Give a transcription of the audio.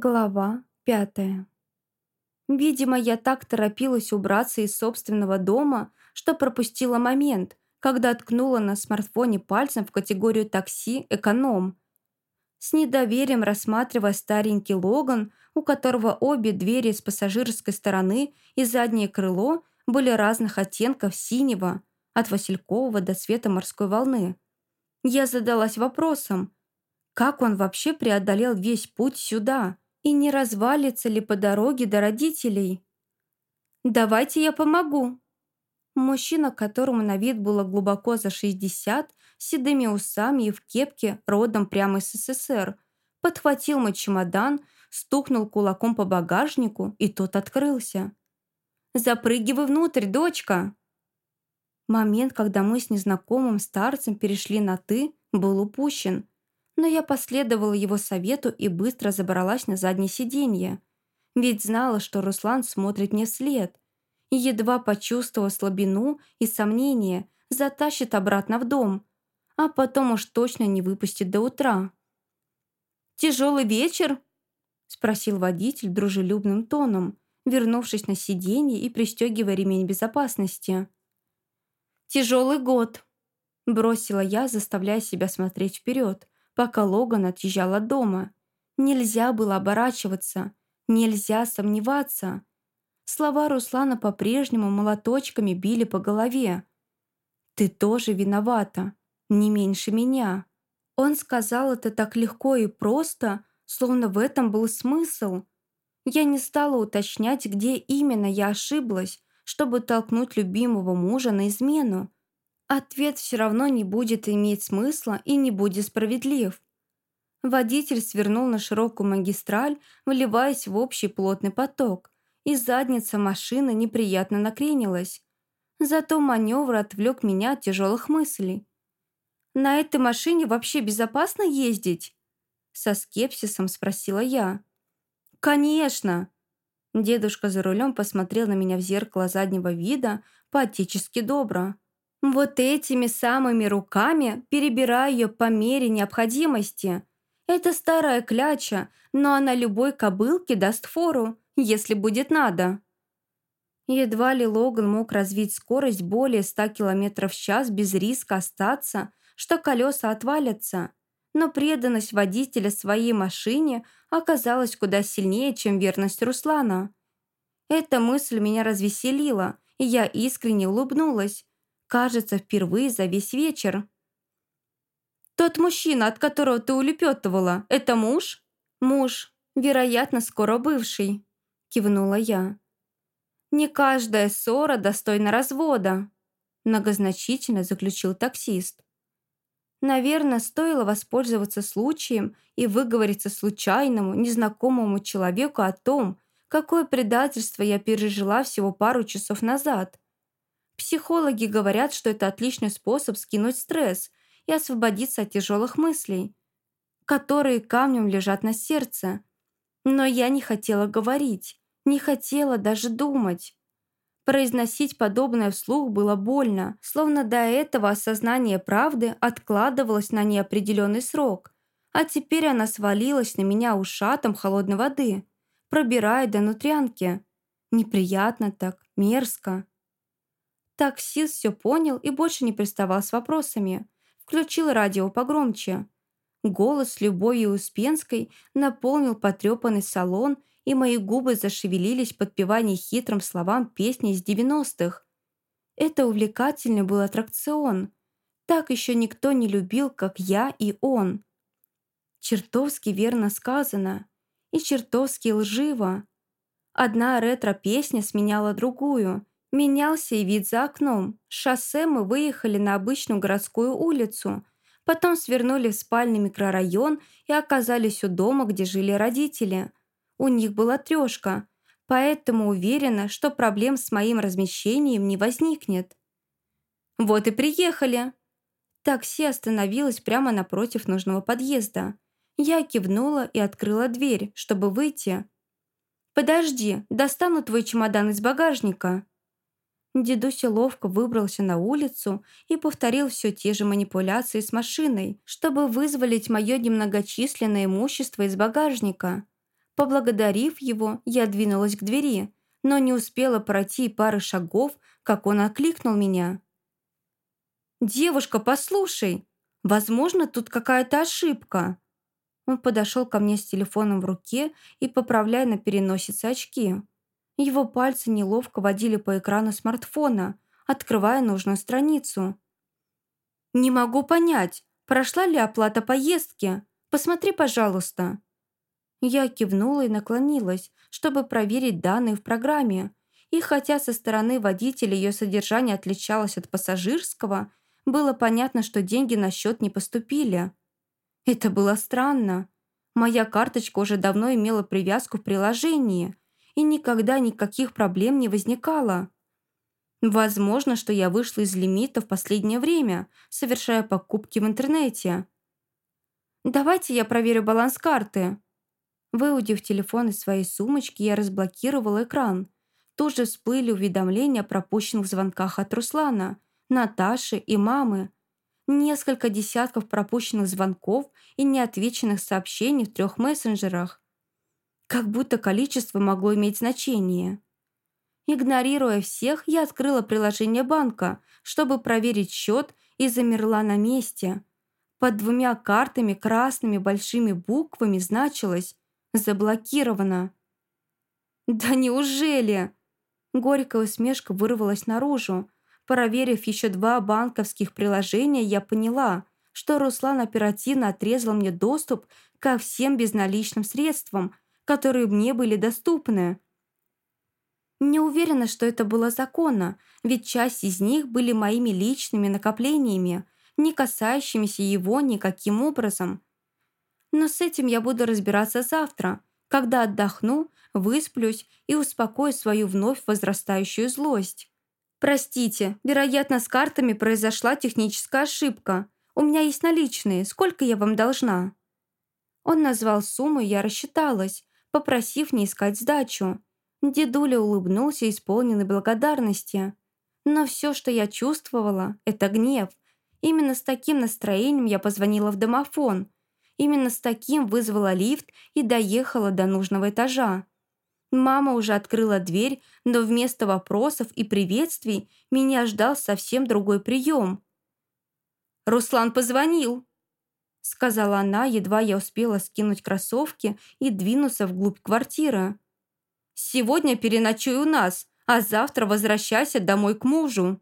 Глава пятая. Видимо, я так торопилась убраться из собственного дома, что пропустила момент, когда ткнула на смартфоне пальцем в категорию такси «Эконом». С недоверием рассматривая старенький Логан, у которого обе двери с пассажирской стороны и заднее крыло были разных оттенков синего, от василькового до цвета морской волны. Я задалась вопросом, как он вообще преодолел весь путь сюда – и не развалится ли по дороге до родителей. «Давайте я помогу». Мужчина, которому на вид было глубоко за 60, с седыми усами и в кепке, родом прямо из СССР, подхватил мой чемодан, стукнул кулаком по багажнику, и тот открылся. «Запрыгивай внутрь, дочка!» Момент, когда мы с незнакомым старцем перешли на «ты», был упущен но я последовала его совету и быстро забралась на заднее сиденье. Ведь знала, что Руслан смотрит мне вслед. И едва почувствовав слабину и сомнение, затащит обратно в дом, а потом уж точно не выпустит до утра. «Тяжелый вечер?» – спросил водитель дружелюбным тоном, вернувшись на сиденье и пристегивая ремень безопасности. «Тяжелый год», – бросила я, заставляя себя смотреть вперед, пока Логан отъезжал от дома. Нельзя было оборачиваться, нельзя сомневаться. Слова Руслана по-прежнему молоточками били по голове. «Ты тоже виновата, не меньше меня». Он сказал это так легко и просто, словно в этом был смысл. Я не стала уточнять, где именно я ошиблась, чтобы толкнуть любимого мужа на измену. Ответ все равно не будет иметь смысла и не будет справедлив. Водитель свернул на широкую магистраль, вливаясь в общий плотный поток, и задница машины неприятно накренилась. Зато маневр отвлек меня от тяжелых мыслей. «На этой машине вообще безопасно ездить?» Со скепсисом спросила я. «Конечно!» Дедушка за рулем посмотрел на меня в зеркало заднего вида по-отечески добро. Вот этими самыми руками перебираю ее по мере необходимости. Это старая кляча, но она любой кобылке даст фору, если будет надо. Едва ли Логан мог развить скорость более 100 км в час без риска остаться, что колеса отвалятся. Но преданность водителя своей машине оказалась куда сильнее, чем верность Руслана. Эта мысль меня развеселила, и я искренне улыбнулась, Кажется, впервые за весь вечер. «Тот мужчина, от которого ты улепетывала, это муж?» «Муж, вероятно, скоро бывший», – кивнула я. «Не каждая ссора достойна развода», – многозначительно заключил таксист. Наверное, стоило воспользоваться случаем и выговориться случайному, незнакомому человеку о том, какое предательство я пережила всего пару часов назад – Психологи говорят, что это отличный способ скинуть стресс и освободиться от тяжелых мыслей, которые камнем лежат на сердце. Но я не хотела говорить, не хотела даже думать. Произносить подобное вслух было больно, словно до этого осознание правды откладывалось на неопределенный срок, а теперь она свалилась на меня ушатом холодной воды, пробирая до нутрянки. Неприятно так, мерзко. Таксист все понял и больше не приставал с вопросами. Включил радио погромче. Голос Любови Успенской наполнил потрепанный салон, и мои губы зашевелились подпевание хитрым словам песни из девяностых. Это увлекательный был аттракцион. Так еще никто не любил, как я и он. Чертовски верно сказано. И чертовски лживо. Одна ретро-песня сменяла другую, Менялся и вид за окном. С шоссе мы выехали на обычную городскую улицу. Потом свернули в спальный микрорайон и оказались у дома, где жили родители. У них была трешка, поэтому уверена, что проблем с моим размещением не возникнет. «Вот и приехали!» Такси остановилось прямо напротив нужного подъезда. Я кивнула и открыла дверь, чтобы выйти. «Подожди, достану твой чемодан из багажника», Дедуся ловко выбрался на улицу и повторил все те же манипуляции с машиной, чтобы вызволить мое немногочисленное имущество из багажника. Поблагодарив его, я двинулась к двери, но не успела пройти пары шагов, как он окликнул меня. «Девушка, послушай, возможно, тут какая-то ошибка». Он подошел ко мне с телефоном в руке и поправляя на переносице очки. Его пальцы неловко водили по экрану смартфона, открывая нужную страницу. «Не могу понять, прошла ли оплата поездки? Посмотри, пожалуйста». Я кивнула и наклонилась, чтобы проверить данные в программе. И хотя со стороны водителя ее содержание отличалось от пассажирского, было понятно, что деньги на счет не поступили. Это было странно. Моя карточка уже давно имела привязку в приложении, и никогда никаких проблем не возникало. Возможно, что я вышла из лимита в последнее время, совершая покупки в интернете. «Давайте я проверю баланс карты», Выудив телефон из своей сумочки, я разблокировала экран. Тут же всплыли уведомления о пропущенных звонках от Руслана, Наташи и мамы. Несколько десятков пропущенных звонков и неотвеченных сообщений в трех мессенджерах. Как будто количество могло иметь значение. Игнорируя всех, я открыла приложение банка, чтобы проверить счет и замерла на месте. Под двумя картами красными большими буквами значилось Заблокировано. Да неужели? Горькая усмешка вырвалась наружу. Проверив еще два банковских приложения, я поняла, что Руслан оперативно отрезал мне доступ ко всем безналичным средствам, которые мне были доступны. Не уверена, что это было законно, ведь часть из них были моими личными накоплениями, не касающимися его никаким образом. Но с этим я буду разбираться завтра, когда отдохну, высплюсь и успокою свою вновь возрастающую злость. Простите, вероятно, с картами произошла техническая ошибка. У меня есть наличные, сколько я вам должна?» Он назвал сумму, я рассчиталась, попросив не искать сдачу. Дедуля улыбнулся, исполненный благодарности. Но все, что я чувствовала, это гнев. Именно с таким настроением я позвонила в домофон, Именно с таким вызвала лифт и доехала до нужного этажа. Мама уже открыла дверь, но вместо вопросов и приветствий меня ждал совсем другой прием. «Руслан позвонил», — сказала она, едва я успела скинуть кроссовки и двинуться вглубь квартиры. «Сегодня переночуй у нас, а завтра возвращайся домой к мужу».